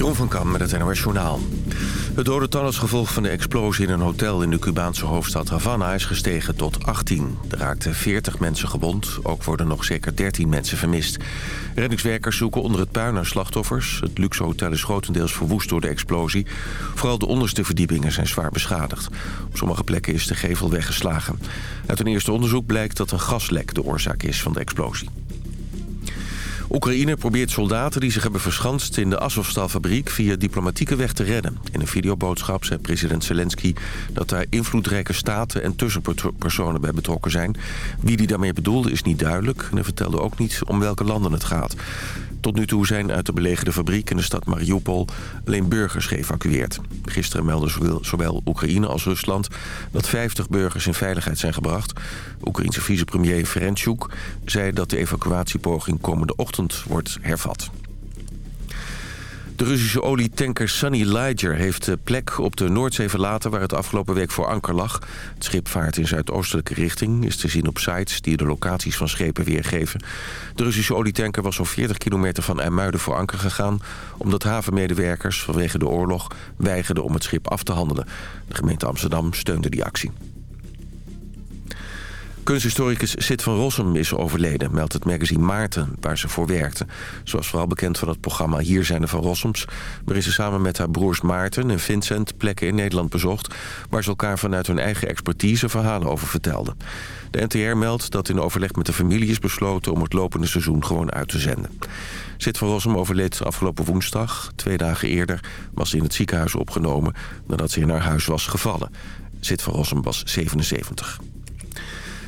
Jeroen van Kam met het NOS Journaal. Het dodental als gevolg van de explosie in een hotel in de Cubaanse hoofdstad Havana is gestegen tot 18. Er raakten 40 mensen gewond, ook worden nog zeker 13 mensen vermist. Reddingswerkers zoeken onder het puin naar slachtoffers. Het luxe hotel is grotendeels verwoest door de explosie. Vooral de onderste verdiepingen zijn zwaar beschadigd. Op sommige plekken is de gevel weggeslagen. Uit een eerste onderzoek blijkt dat een gaslek de oorzaak is van de explosie. Oekraïne probeert soldaten die zich hebben verschanst in de Azovstal-fabriek via diplomatieke weg te redden. In een videoboodschap zei president Zelensky dat daar invloedrijke staten en tussenpersonen bij betrokken zijn. Wie die daarmee bedoelde is niet duidelijk en hij vertelde ook niet om welke landen het gaat. Tot nu toe zijn uit de belegerde fabriek in de stad Mariupol alleen burgers geëvacueerd. Gisteren meldden zowel Oekraïne als Rusland dat 50 burgers in veiligheid zijn gebracht. Oekraïense vicepremier Ferenchuk zei dat de evacuatiepoging komende ochtend wordt hervat. De Russische olietanker Sunny Liger heeft de plek op de Noordzee verlaten... waar het afgelopen week voor anker lag. Het schip vaart in zuidoostelijke richting. Is te zien op sites die de locaties van schepen weergeven. De Russische olietanker was zo'n 40 kilometer van IJmuiden voor anker gegaan... omdat havenmedewerkers vanwege de oorlog weigerden om het schip af te handelen. De gemeente Amsterdam steunde die actie. Kunsthistoricus Sid van Rossum is overleden, meldt het magazine Maarten, waar ze voor werkte. Was vooral bekend van het programma Hier zijn de Van Rossums... waarin ze samen met haar broers Maarten en Vincent plekken in Nederland bezocht... waar ze elkaar vanuit hun eigen expertise verhalen over vertelden. De NTR meldt dat in overleg met de familie is besloten... om het lopende seizoen gewoon uit te zenden. Sid van Rossum overleed afgelopen woensdag. Twee dagen eerder was ze in het ziekenhuis opgenomen... nadat ze in haar huis was gevallen. Sid van Rossum was 77.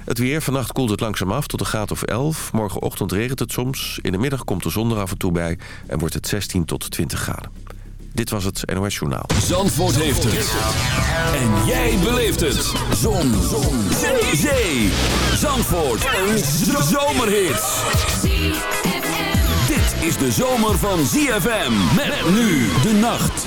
Het weer, vannacht koelt het langzaam af tot een graad of 11. Morgenochtend regent het soms. In de middag komt de zon er af en toe bij. En wordt het 16 tot 20 graden. Dit was het NOS Journaal. Zandvoort heeft het. En jij beleeft het. Zon. zon. Zee. Zee. Zandvoort. Een zomerhit. Dit is de zomer van ZFM. Met nu de nacht.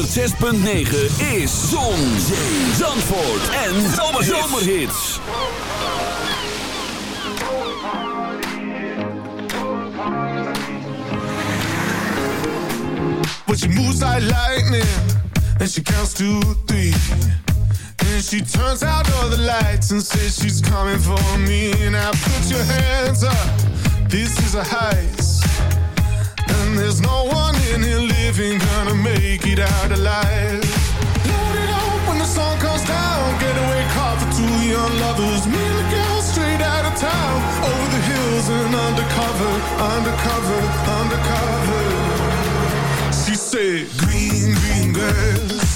106.9 is Zon, Zee, Zandvoort en Zomerhits. But she moves like lightning, and she counts to three. And she turns out all the lights and says she's coming for me. Now put your hands up, this is a heist. There's no one in here living gonna make it out alive. Load it up when the sun comes down. Getaway car for two young lovers. Girl straight out of town. Over the hills and undercover, undercover, undercover. She said, Green, green girls,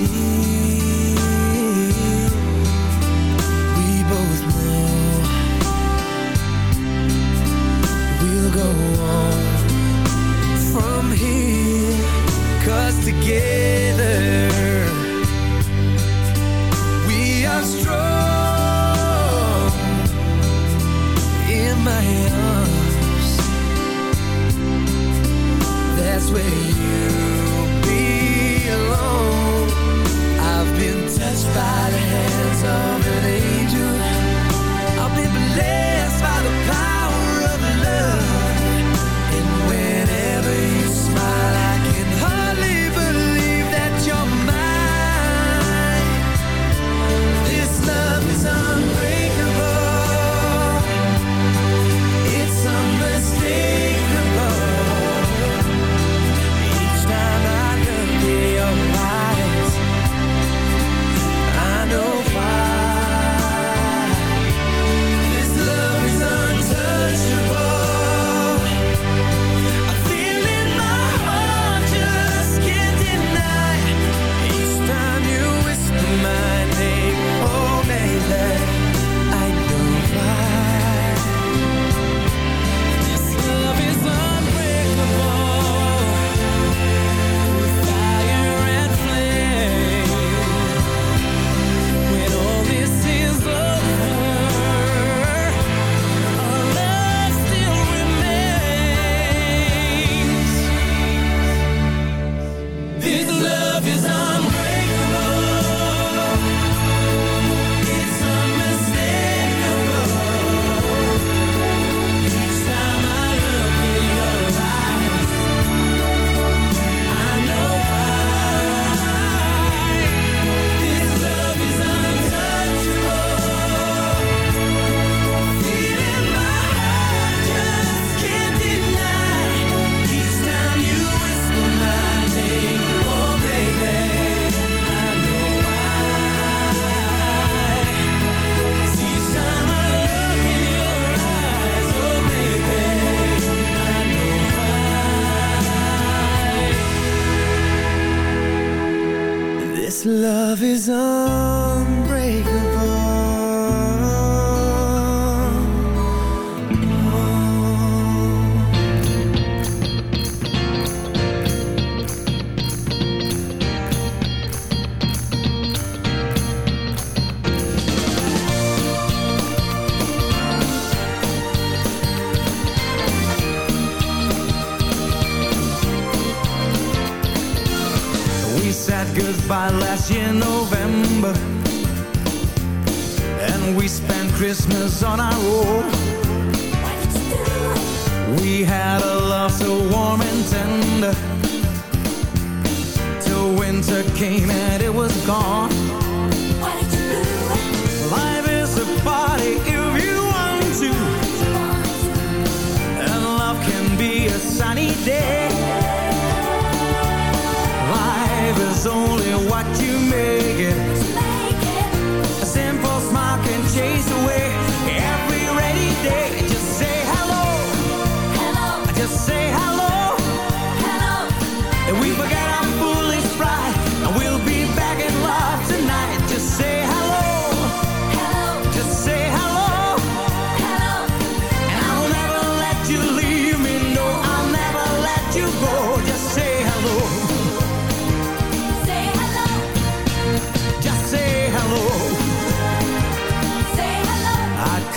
Share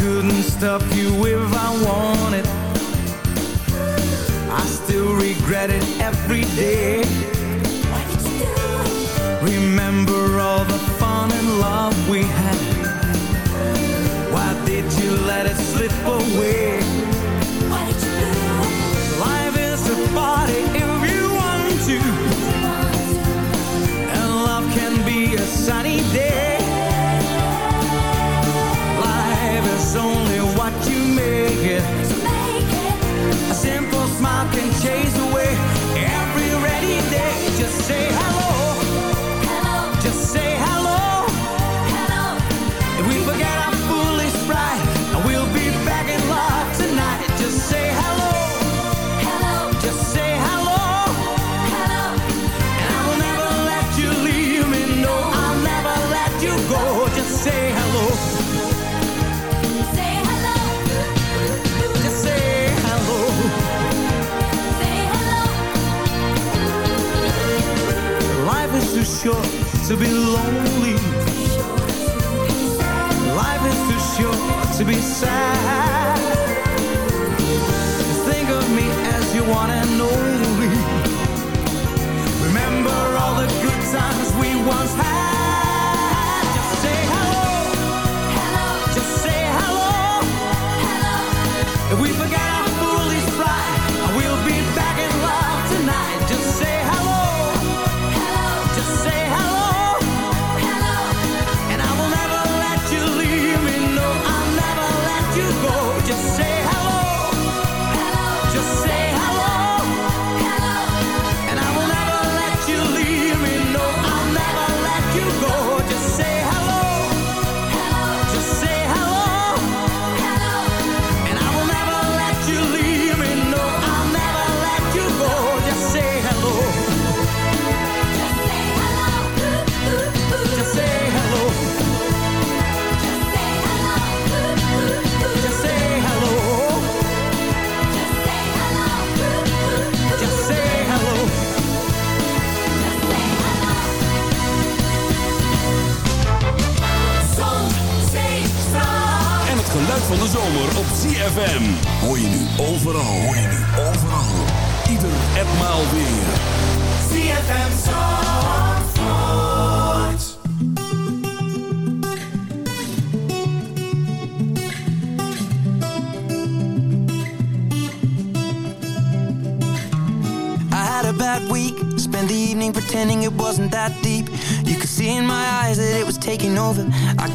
couldn't stop you if I wanted. Regret it every day. Remember all the fun and love we had. Why did you let it slip away? To be lonely.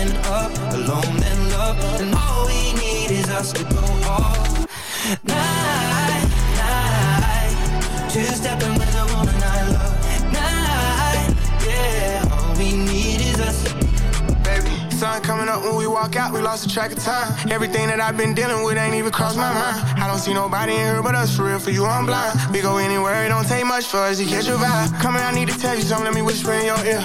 then up, alone then love, and all we need is us to go all night, night. Two stepping with a woman I love, night, yeah. All we need is us. baby. Sun coming up when we walk out, we lost the track of time. Everything that I've been dealing with ain't even crossed my mind. I don't see nobody in here but us, for real, for you, I'm blind. We go anywhere, it don't take much for us to catch your vibe. Come here, I need to tell you something, let me whisper in your ear.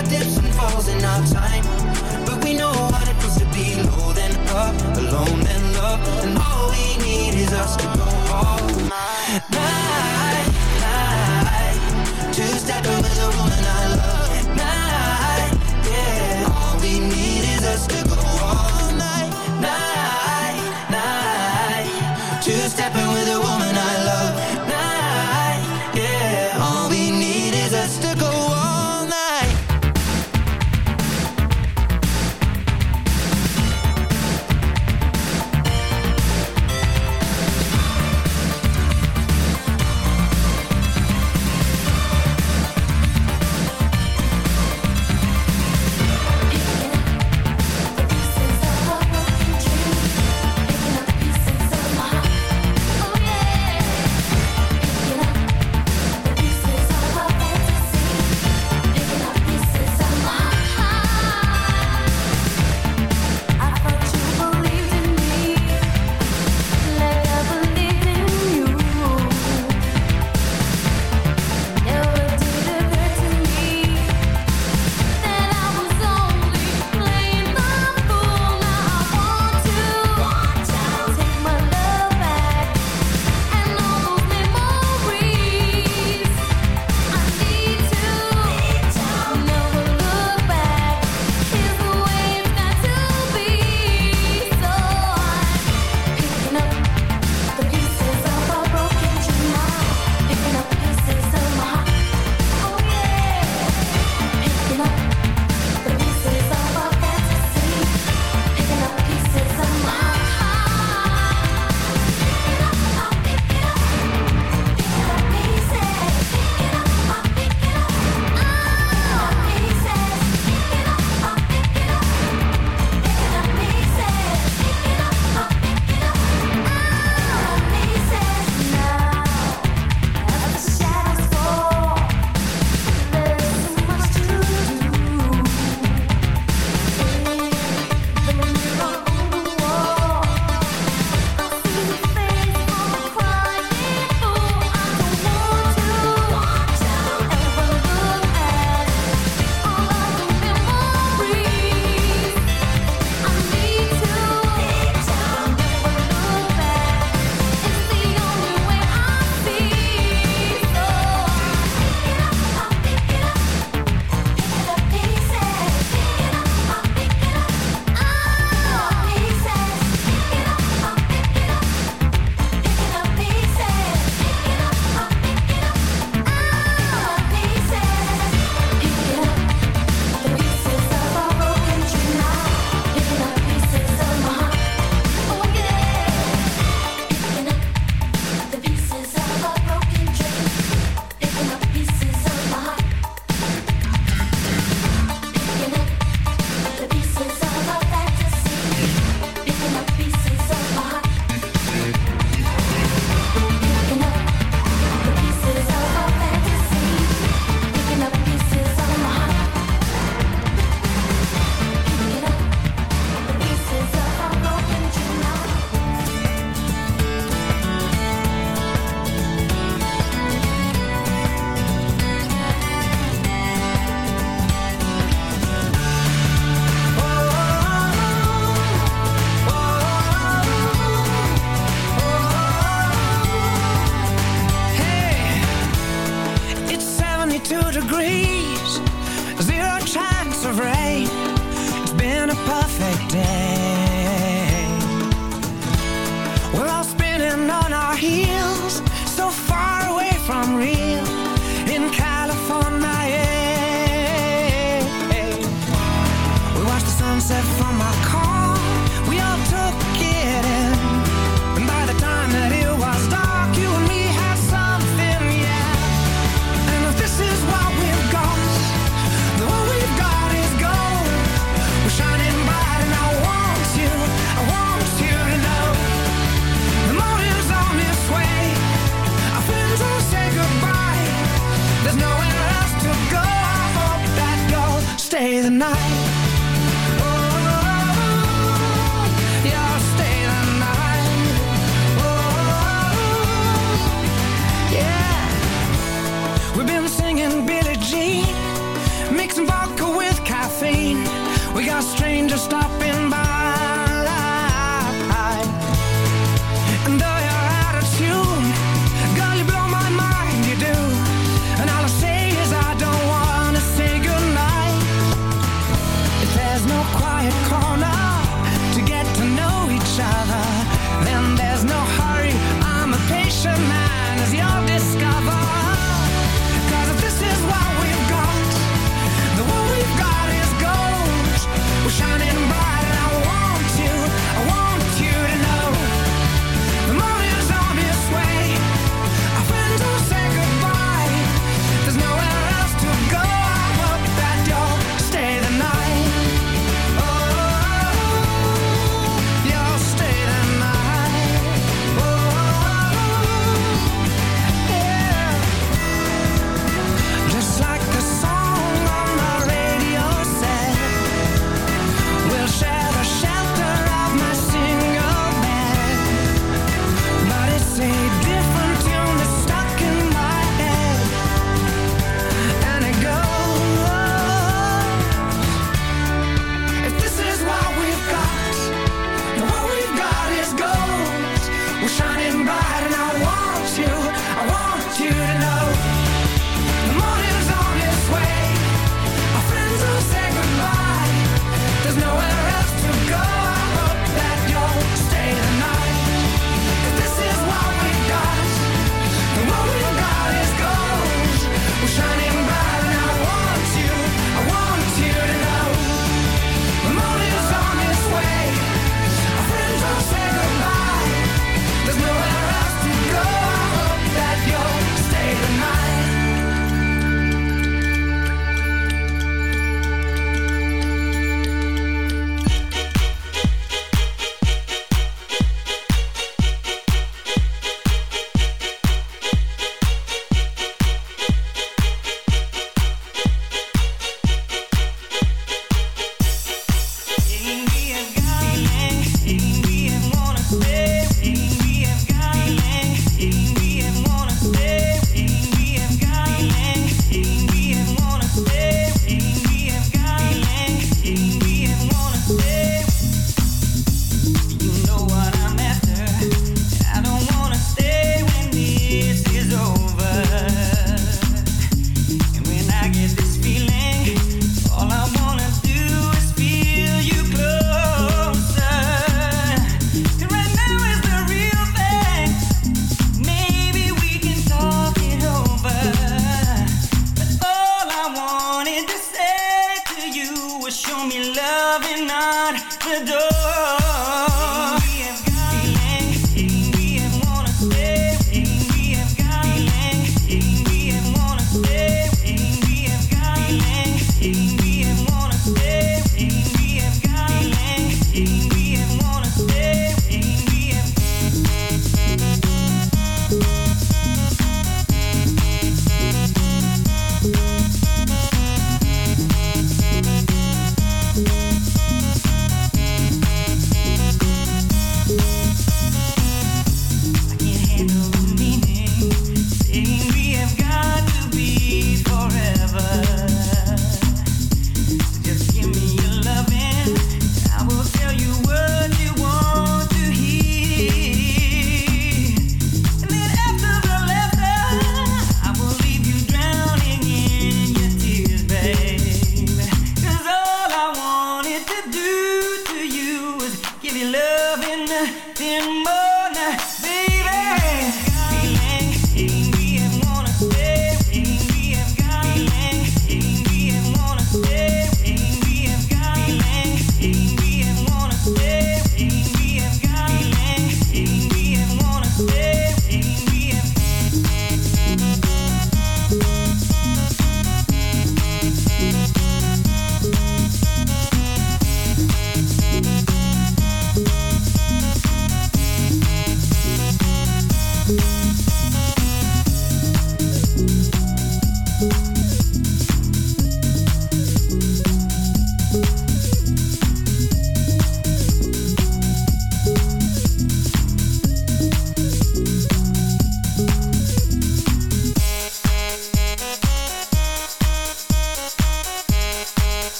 We dips and falls in our time, but we know what it feels to be low then up, alone then love, and all we need is us to go all night. Perfect day. Tonight.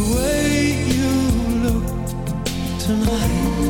the way you look tonight.